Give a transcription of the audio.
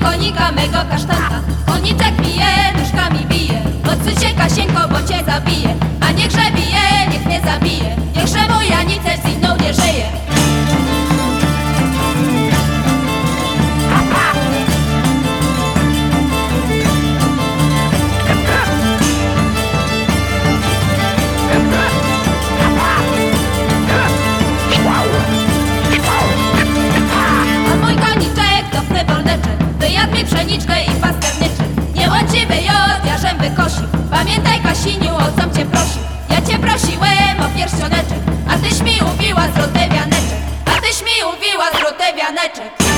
konika mego kasztanka Koniczek bije, nóżkami bije. Odsyć się Kasieńko, bo cię zabije. A niechże bije Janeczek.